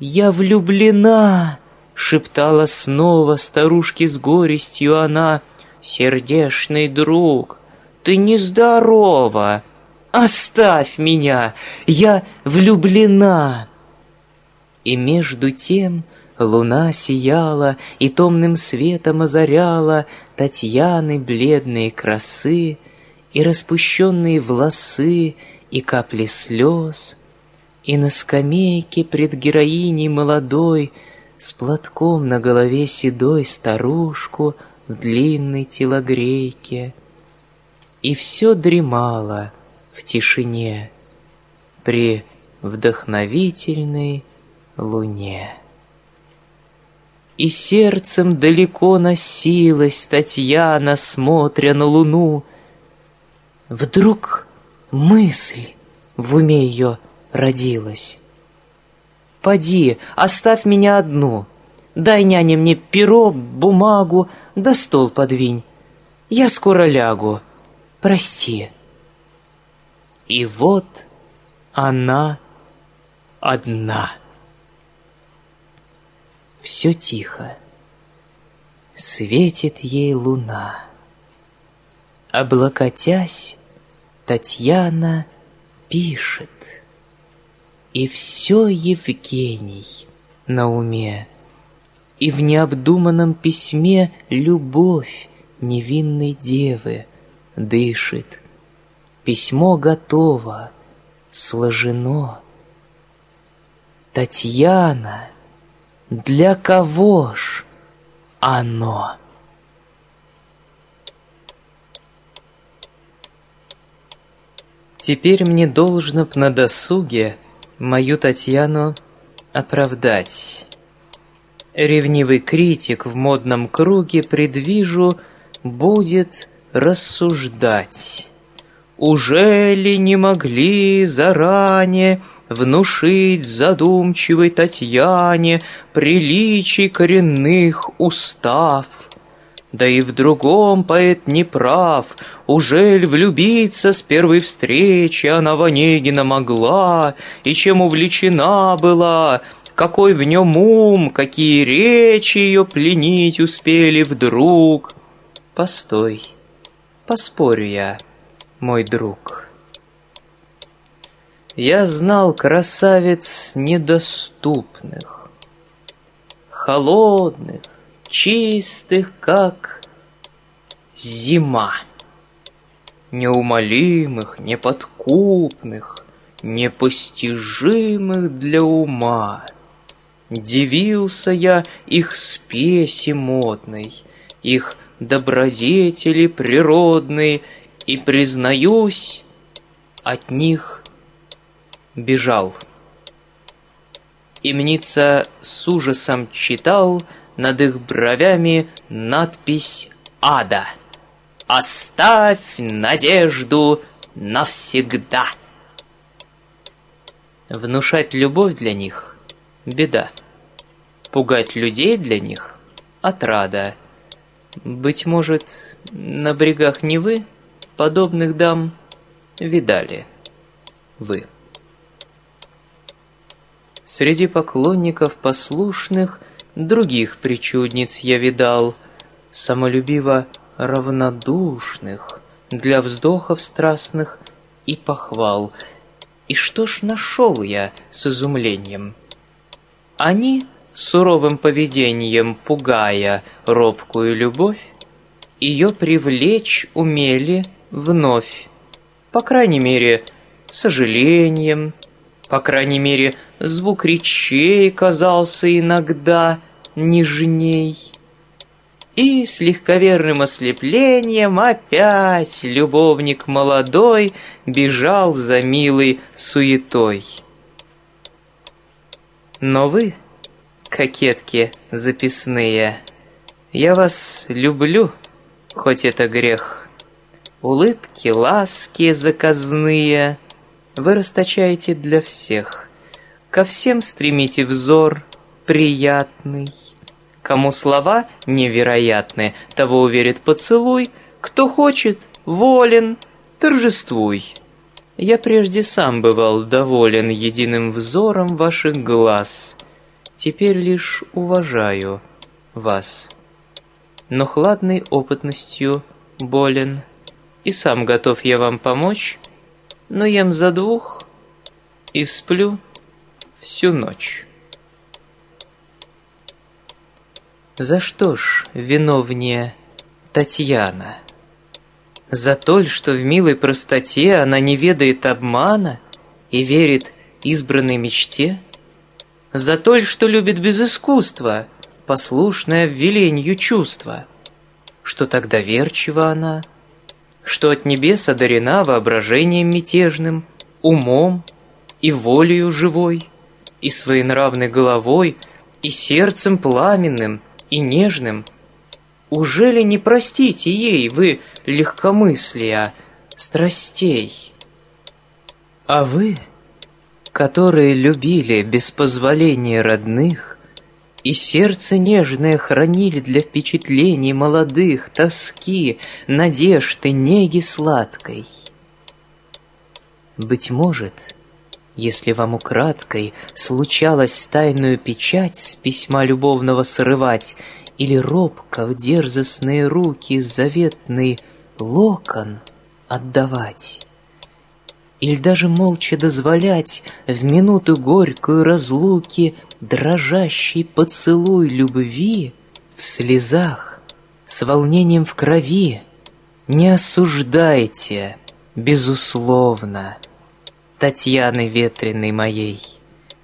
я влюблена!» Шептала снова старушке с горестью она. «Сердешный друг, ты нездорова! Оставь меня! Я влюблена!» И между тем луна сияла И томным светом озаряла Татьяны бледные красы И распущенные волосы, И капли слез, И на скамейке пред героиней молодой С платком на голове седой Старушку в длинной телогрейке. И все дремало в тишине При вдохновительной луне. И сердцем далеко носилась Татьяна, смотря на луну. Вдруг мысль в уме ее родилась. «Поди, оставь меня одну. Дай няне мне перо, бумагу, да стол подвинь. Я скоро лягу. Прости». И вот она одна. Все тихо. Светит ей луна. Облокотясь, Татьяна пишет. И все Евгений на уме. И в необдуманном письме любовь невинной девы дышит. Письмо готово, сложено. Татьяна — для кого ж оно? Теперь мне должно б на досуге мою Татьяну оправдать. Ревнивый критик в модном круге, предвижу, будет рассуждать. Уже ли не могли заранее Внушить задумчивой Татьяне Приличий коренных устав? Да и в другом поэт не прав, Ужель влюбиться с первой встречи Она в Онегина могла, И чем увлечена была, Какой в нем ум, какие речи Ее пленить успели вдруг. Постой, поспорю я мой друг. Я знал красавиц недоступных, Холодных, чистых, как зима, Неумолимых, неподкупных, Непостижимых для ума. Дивился я их спеси модной, Их добродетели природной и, признаюсь, от них бежал. Имница с ужасом читал над их бровями надпись «Ада». «Оставь надежду навсегда». Внушать любовь для них — беда. Пугать людей для них — отрада. Быть может, на брегах Невы — Подобных дам видали вы. Среди поклонников послушных Других причудниц я видал, Самолюбиво равнодушных Для вздохов страстных и похвал. И что ж нашел я с изумлением? Они, суровым поведением пугая робкую любовь, Ее привлечь умели — вновь. По крайней мере, сожалением, по крайней мере, звук речей казался иногда нежней. И с легковерным ослеплением опять любовник молодой бежал за милой суетой. Но вы, кокетки записные, я вас люблю, хоть это грех. Улыбки, ласки заказные Вы расточаете для всех. Ко всем стремите взор приятный. Кому слова невероятны, Того уверит поцелуй. Кто хочет, волен, торжествуй. Я прежде сам бывал доволен Единым взором ваших глаз. Теперь лишь уважаю вас. Но хладной опытностью болен, и сам готов я вам помочь, но ем за двух и сплю всю ночь. За что ж виновнее Татьяна? За то, что в милой простоте она не ведает обмана и верит избранной мечте? За то, что любит без искусства, послушное веленью чувства? Что так доверчива она? Что от небес одарена воображением мятежным, умом и волею живой, и своенравной головой, и сердцем пламенным, и нежным — уже ли не простите ей вы легкомыслия, страстей? А вы, которые любили без позволения родных, И сердце нежное хранили для впечатлений молодых, Тоски, надежды, неги сладкой. Быть может, если вам украдкой случалось тайную печать с письма любовного срывать или робко в дерзостные руки заветный локон отдавать, Или даже молча дозволять в минуту горькую разлуки Дрожащий поцелуй любви в слезах, с волнением в крови, Не осуждайте, безусловно, Татьяны ветреной моей.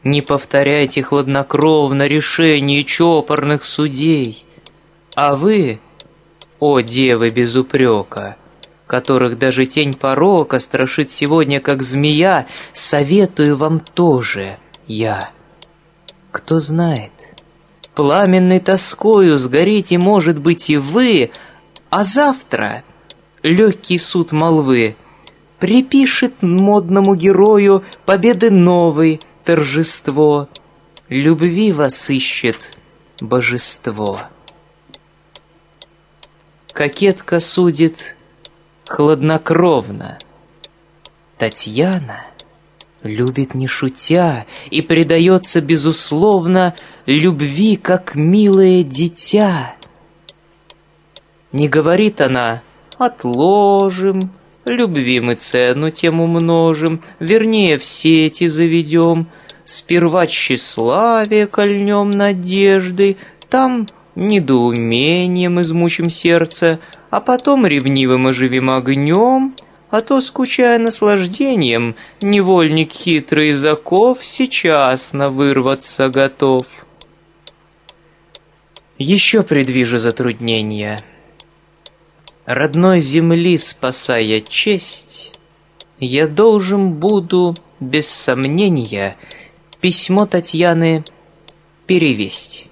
Не повторяйте хладнокровно решение чопорных судей. А вы, о девы без упрека, которых даже тень порока страшит сегодня, как змея, советую вам тоже я. Кто знает, пламенной тоскою сгорите, может быть, и вы, а завтра легкий суд молвы припишет модному герою победы новой, торжество, Любви вас ищет божество. Кокетка судит хладнокровно. Татьяна любит не шутя и предается, безусловно, любви, как милое дитя. Не говорит она «отложим», Любви мы цену тем умножим, Вернее, в сети заведем. Сперва тщеславие кольнем надеждой, Там недоумением измучим сердце, А потом ревнивым оживим огнем, А то, скучая наслаждением, Невольник хитрый из оков Сейчас на вырваться готов. Еще предвижу затруднения — родной земли спасая честь, я должен буду, без сомнения, письмо Татьяны перевесть.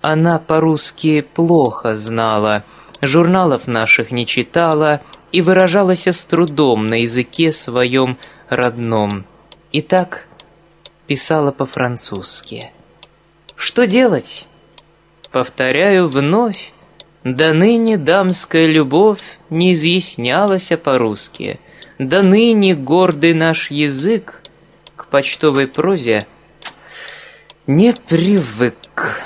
Она по-русски плохо знала, журналов наших не читала и выражалась с трудом на языке своем родном. И так писала по-французски. Что делать? Повторяю вновь, до ныне дамская любовь не изъяснялась по-русски. До ныне гордый наш язык к почтовой прозе не привык.